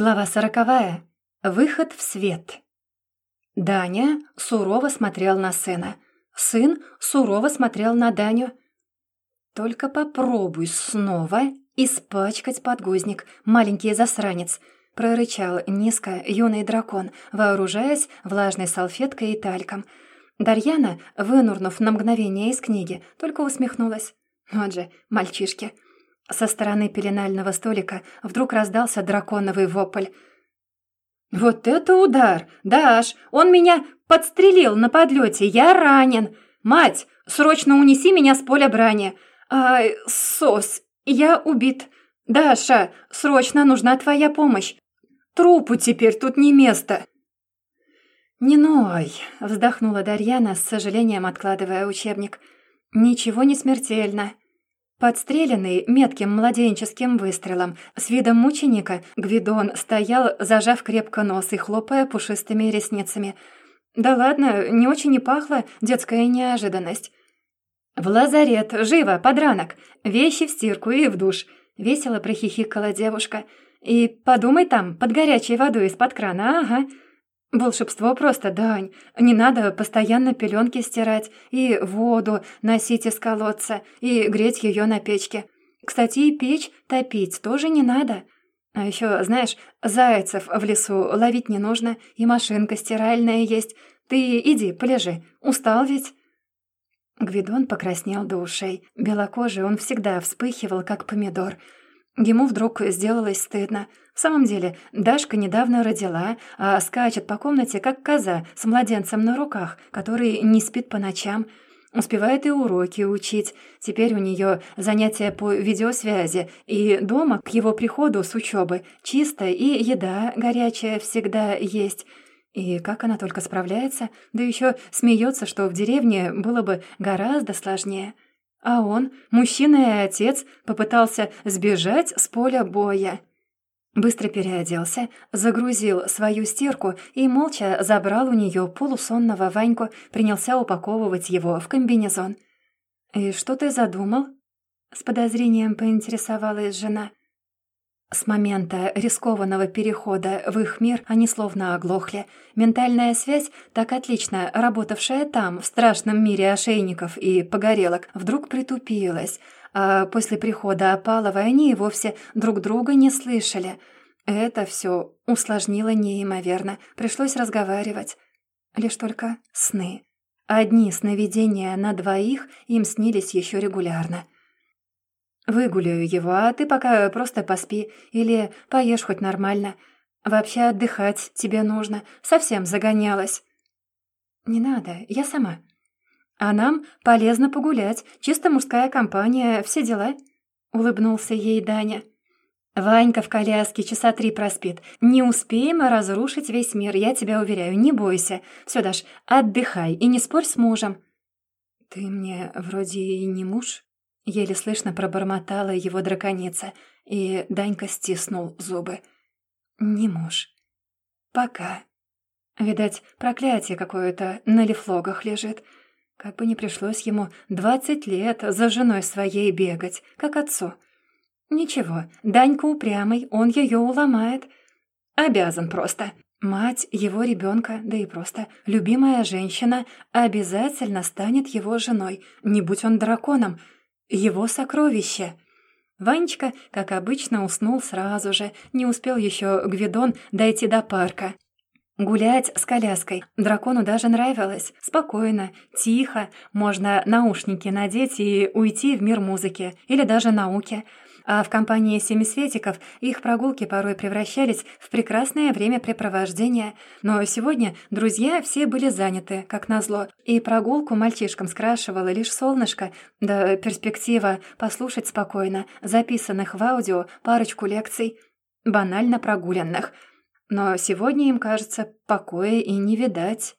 Глава сороковая. Выход в свет. Даня сурово смотрел на сына. Сын сурово смотрел на Даню. «Только попробуй снова испачкать подгузник, маленький засранец», — прорычал низко юный дракон, вооружаясь влажной салфеткой и тальком. Дарьяна, вынурнув на мгновение из книги, только усмехнулась. «Вот же, мальчишки!» Со стороны пеленального столика вдруг раздался драконовый вопль. «Вот это удар! Даш, он меня подстрелил на подлете, я ранен! Мать, срочно унеси меня с поля брани! Ай, сос, я убит! Даша, срочно нужна твоя помощь! Трупу теперь тут не место!» «Не ной!» — вздохнула Дарьяна, с сожалением откладывая учебник. «Ничего не смертельно. Подстреленный метким младенческим выстрелом, с видом мученика, Гвидон стоял, зажав крепко нос и хлопая пушистыми ресницами. Да ладно, не очень и пахло детская неожиданность. «В лазарет! Живо! Подранок! Вещи в стирку и в душ!» — весело прихихикала девушка. «И подумай там, под горячей водой из-под крана, ага!» «Волшебство просто, Дань. Не надо постоянно пеленки стирать, и воду носить из колодца, и греть ее на печке. Кстати, и печь топить тоже не надо. А еще, знаешь, зайцев в лесу ловить не нужно, и машинка стиральная есть. Ты иди, полежи. Устал ведь?» Гвидон покраснел до ушей. Белокожий он всегда вспыхивал, как помидор — Ему вдруг сделалось стыдно. В самом деле, Дашка недавно родила, а скачет по комнате, как коза, с младенцем на руках, который не спит по ночам. Успевает и уроки учить. Теперь у нее занятия по видеосвязи, и дома к его приходу с учебы чисто, и еда горячая всегда есть. И как она только справляется, да еще смеется, что в деревне было бы гораздо сложнее. А он, мужчина и отец, попытался сбежать с поля боя. Быстро переоделся, загрузил свою стирку и молча забрал у нее полусонного Ваньку, принялся упаковывать его в комбинезон. «И что ты задумал?» — с подозрением поинтересовалась жена. С момента рискованного перехода в их мир они словно оглохли. Ментальная связь, так отлично работавшая там, в страшном мире ошейников и погорелок, вдруг притупилась, а после прихода Опалова они и вовсе друг друга не слышали. Это все усложнило неимоверно, пришлось разговаривать. Лишь только сны. Одни сновидения на двоих им снились еще регулярно — Выгуляю его, а ты пока просто поспи или поешь хоть нормально. Вообще отдыхать тебе нужно, совсем загонялась». «Не надо, я сама». «А нам полезно погулять, чисто мужская компания, все дела», — улыбнулся ей Даня. «Ванька в коляске часа три проспит. Не успеем разрушить весь мир, я тебя уверяю, не бойся. Все, Даш, отдыхай и не спорь с мужем». «Ты мне вроде и не муж», Еле слышно пробормотала его драконица, и Данька стиснул зубы. «Не муж. Пока. Видать, проклятие какое-то на лифлогах лежит. Как бы не пришлось ему двадцать лет за женой своей бегать, как отцу. Ничего, Данька упрямый, он ее уломает. Обязан просто. Мать его ребенка, да и просто любимая женщина, обязательно станет его женой, не будь он драконом — его сокровище. Ванечка, как обычно, уснул сразу же, не успел еще Гвидон дойти до парка. Гулять с коляской дракону даже нравилось. Спокойно, тихо, можно наушники надеть и уйти в мир музыки или даже науки – а в компании семисветиков их прогулки порой превращались в прекрасное времяпрепровождение. Но сегодня друзья все были заняты, как назло, и прогулку мальчишкам скрашивало лишь солнышко, да перспектива послушать спокойно записанных в аудио парочку лекций, банально прогуленных. Но сегодня им, кажется, покоя и не видать.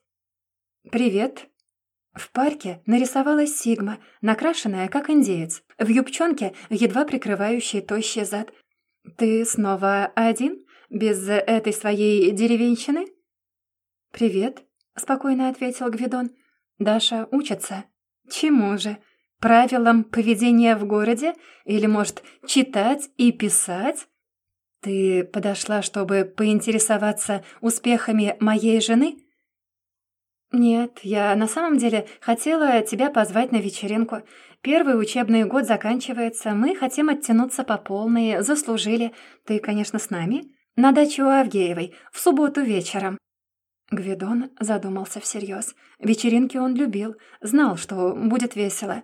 «Привет», в парке нарисовалась Сигма, накрашенная, как индеец, в юбчонке, едва прикрывающей тощий зад. «Ты снова один? Без этой своей деревенщины?» «Привет», — спокойно ответил Гвидон. «Даша учится». «Чему же? Правилам поведения в городе? Или, может, читать и писать?» Ты подошла, чтобы поинтересоваться успехами моей жены?» «Нет, я на самом деле хотела тебя позвать на вечеринку. Первый учебный год заканчивается, мы хотим оттянуться по полной, заслужили. Ты, конечно, с нами. На дачу Авгеевой, в субботу вечером». Гвидон задумался всерьез. Вечеринки он любил, знал, что будет весело.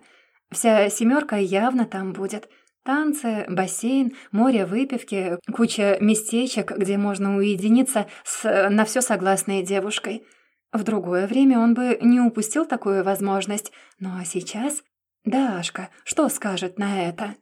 Вся семерка явно там будет. Танцы, бассейн, море выпивки, куча местечек, где можно уединиться с на все согласной девушкой — в другое время он бы не упустил такую возможность, но сейчас... Дашка, что скажет на это?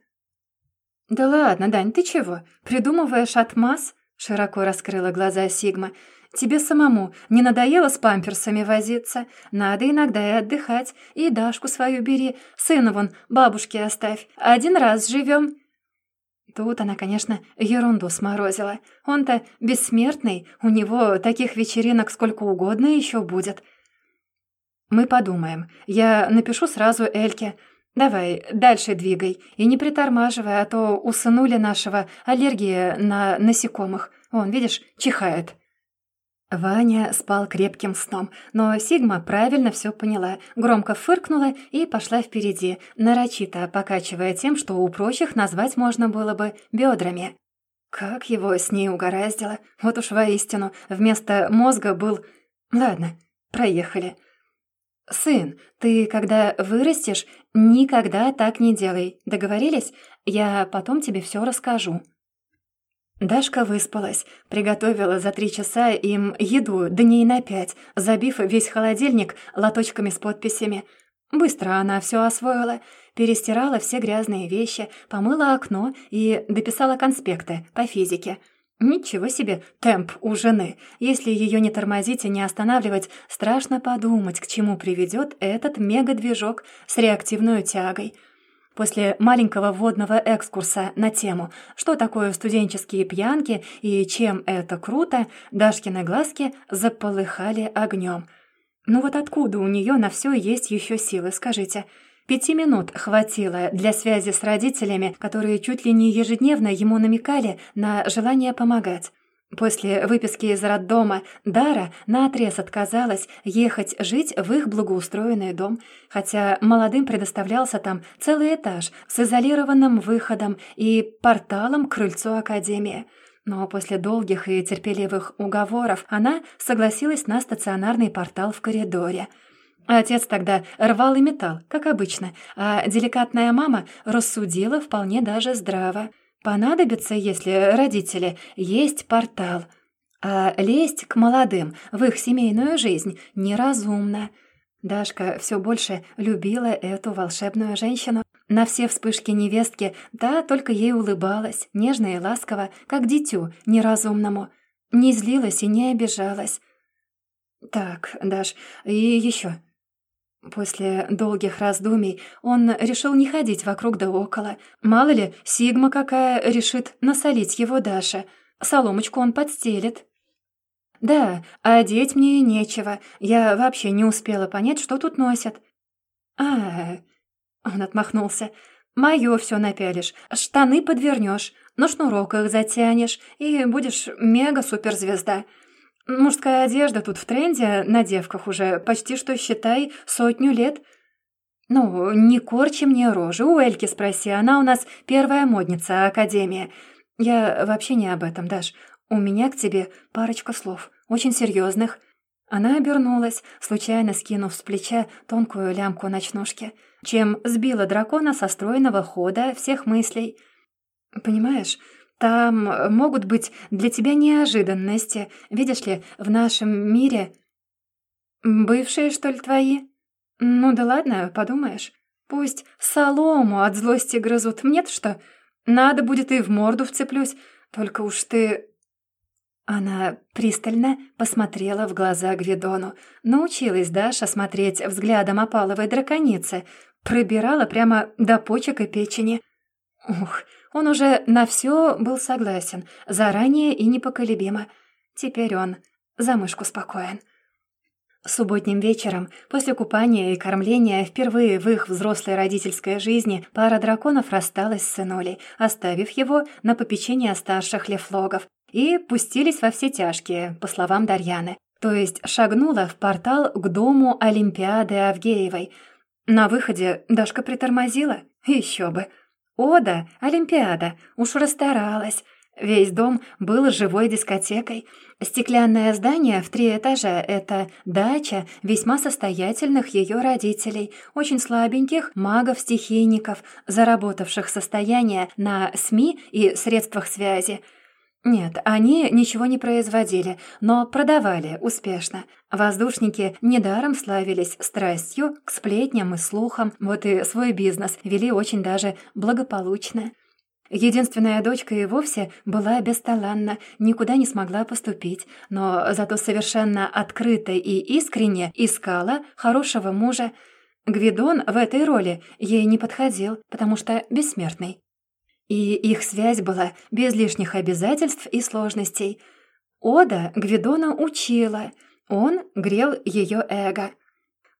«Да ладно, Дань, ты чего? Придумываешь отмаз?» Широко раскрыла глаза Сигма. «Тебе самому не надоело с памперсами возиться? Надо иногда и отдыхать. И Дашку свою бери, сына вон бабушке оставь. Один раз живем. Тут она, конечно, ерунду сморозила. Он-то бессмертный, у него таких вечеринок сколько угодно еще будет. Мы подумаем. Я напишу сразу Эльке. Давай, дальше двигай. И не притормаживай, а то у сынули нашего аллергия на насекомых. Он, видишь, чихает. Ваня спал крепким сном, но Сигма правильно все поняла, громко фыркнула и пошла впереди, нарочито покачивая тем, что у прочих назвать можно было бы бедрами. Как его с ней угораздило. Вот уж воистину, вместо мозга был... Ладно, проехали. «Сын, ты, когда вырастешь, никогда так не делай. Договорились? Я потом тебе все расскажу». Дашка выспалась, приготовила за три часа им еду дней на пять, забив весь холодильник лоточками с подписями. Быстро она все освоила, перестирала все грязные вещи, помыла окно и дописала конспекты по физике. Ничего себе темп у жены. Если ее не тормозить и не останавливать, страшно подумать, к чему приведет этот мегадвижок с реактивной тягой — После маленького вводного экскурса на тему «Что такое студенческие пьянки и чем это круто», Дашкины глазки заполыхали огнем. «Ну вот откуда у нее на все есть еще силы, скажите?» Пяти минут хватило для связи с родителями, которые чуть ли не ежедневно ему намекали на желание помогать. После выписки из роддома Дара наотрез отказалась ехать жить в их благоустроенный дом, хотя молодым предоставлялся там целый этаж с изолированным выходом и порталом к крыльцу Академии. Но после долгих и терпеливых уговоров она согласилась на стационарный портал в коридоре. Отец тогда рвал и металл, как обычно, а деликатная мама рассудила вполне даже здраво. Понадобится, если родители, есть портал. А лезть к молодым в их семейную жизнь неразумно. Дашка все больше любила эту волшебную женщину. На все вспышки невестки, да, только ей улыбалась, нежно и ласково, как дитю неразумному. Не злилась и не обижалась. «Так, Даш, и еще. После долгих раздумий он решил не ходить вокруг да около. Мало ли, Сигма какая решит насолить его Даша. Соломочку он подстелит. «Да, одеть мне нечего. Я вообще не успела понять, что тут носят». «А, он отмахнулся. «Моё всё напялишь, штаны подвернёшь, на шнурок их затянешь, и будешь мега-суперзвезда. Мужская одежда тут в тренде, на девках уже почти что, считай, сотню лет. Ну, не корчи мне рожи, у Эльки спроси, она у нас первая модница Академия. Я вообще не об этом, Даш. У меня к тебе парочка слов, очень серьезных. Она обернулась, случайно скинув с плеча тонкую лямку ночнушки, чем сбила дракона со стройного хода всех мыслей. «Понимаешь, там э, могут быть для тебя неожиданности. Видишь ли, в нашем мире... Бывшие, что ли, твои? Ну да ладно, подумаешь. Пусть солому от злости грызут. Мне-то что? Надо будет и в морду вцеплюсь. Только уж ты... Она пристально посмотрела в глаза Гвидону. Научилась Даша смотреть взглядом опаловой драконицы. Пробирала прямо до почек и печени. Ух, он уже на все был согласен, заранее и непоколебимо. Теперь он за мышку спокоен. Субботним вечером, после купания и кормления, впервые в их взрослой родительской жизни, пара драконов рассталась с сынулей, оставив его на попечение старших лефлогов, и пустились во все тяжкие, по словам Дарьяны. То есть шагнула в портал к дому Олимпиады Авгеевой. На выходе Дашка притормозила. Еще бы. Ода, Олимпиада, уж расстаралась. Весь дом был живой дискотекой. Стеклянное здание в три этажа — это дача весьма состоятельных ее родителей, очень слабеньких магов-стихийников, заработавших состояние на СМИ и средствах связи. Нет, они ничего не производили, но продавали успешно. Воздушники недаром славились страстью к сплетням и слухам, вот и свой бизнес вели очень даже благополучно. Единственная дочка и вовсе была бесталанна, никуда не смогла поступить, но зато совершенно открыто и искренне искала хорошего мужа. Гвидон в этой роли ей не подходил, потому что бессмертный. И их связь была без лишних обязательств и сложностей. Ода Гвидона учила, он грел ее эго.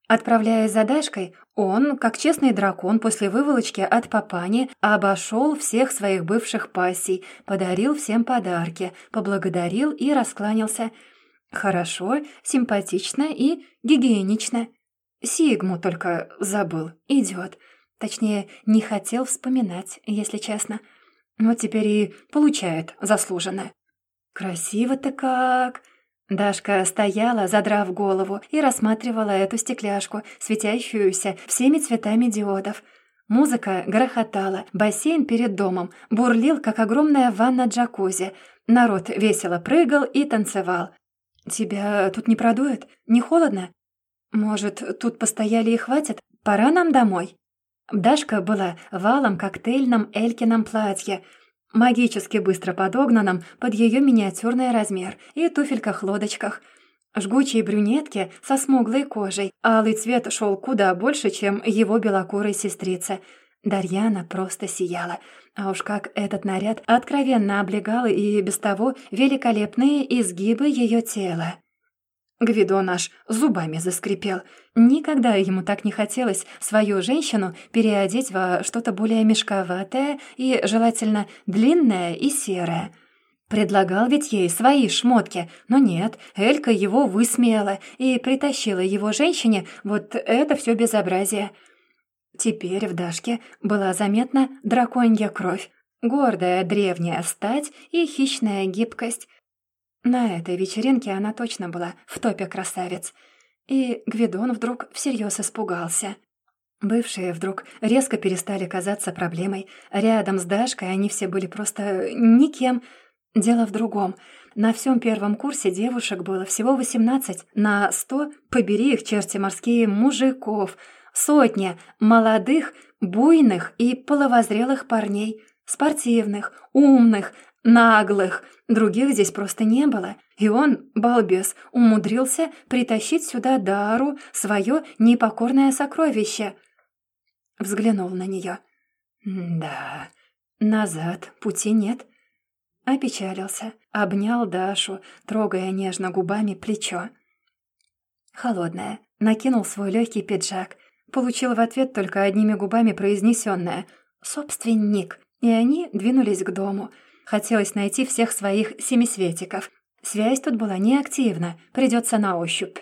Отправляясь за Дашкой, он, как честный дракон после выволочки от папани, обошел всех своих бывших пассий, подарил всем подарки, поблагодарил и раскланялся. Хорошо, симпатично и гигиенично. Сигму только забыл, идет. Точнее, не хотел вспоминать, если честно. Но теперь и получает заслуженно. «Красиво-то как!» Дашка стояла, задрав голову, и рассматривала эту стекляшку, светящуюся всеми цветами диодов. Музыка грохотала, бассейн перед домом бурлил, как огромная ванна-джакузи. Народ весело прыгал и танцевал. «Тебя тут не продует? Не холодно? Может, тут постояли и хватит? Пора нам домой?» Дашка была валом коктейльном Элькином платье — магически быстро подогнанном под ее миниатюрный размер и туфельках-лодочках. Жгучие брюнетки со смуглой кожей, алый цвет шел куда больше, чем его белокурой сестрице. Дарьяна просто сияла. А уж как этот наряд откровенно облегал и без того великолепные изгибы ее тела. Гвидон аж зубами заскрипел. Никогда ему так не хотелось свою женщину переодеть во что-то более мешковатое и, желательно, длинное и серое. Предлагал ведь ей свои шмотки, но нет, Элька его высмеяла и притащила его женщине вот это все безобразие. Теперь в Дашке была заметна драконья кровь, гордая древняя стать и хищная гибкость. На этой вечеринке она точно была в топе красавец. И Гвидон вдруг всерьез испугался. Бывшие вдруг резко перестали казаться проблемой. Рядом с Дашкой они все были просто никем. Дело в другом. На всем первом курсе девушек было всего восемнадцать. На сто, побери их черти морские, мужиков. Сотня молодых, буйных и половозрелых парней. Спортивных, умных, наглых. Других здесь просто не было. И он, балбес, умудрился притащить сюда Дару, свое непокорное сокровище. Взглянул на нее. Да, назад пути нет. Опечалился, обнял Дашу, трогая нежно губами плечо. Холодная, накинул свой легкий пиджак, получил в ответ только одними губами произнесенное «собственник», и они двинулись к дому — Хотелось найти всех своих семисветиков. Связь тут была неактивна, придется на ощупь.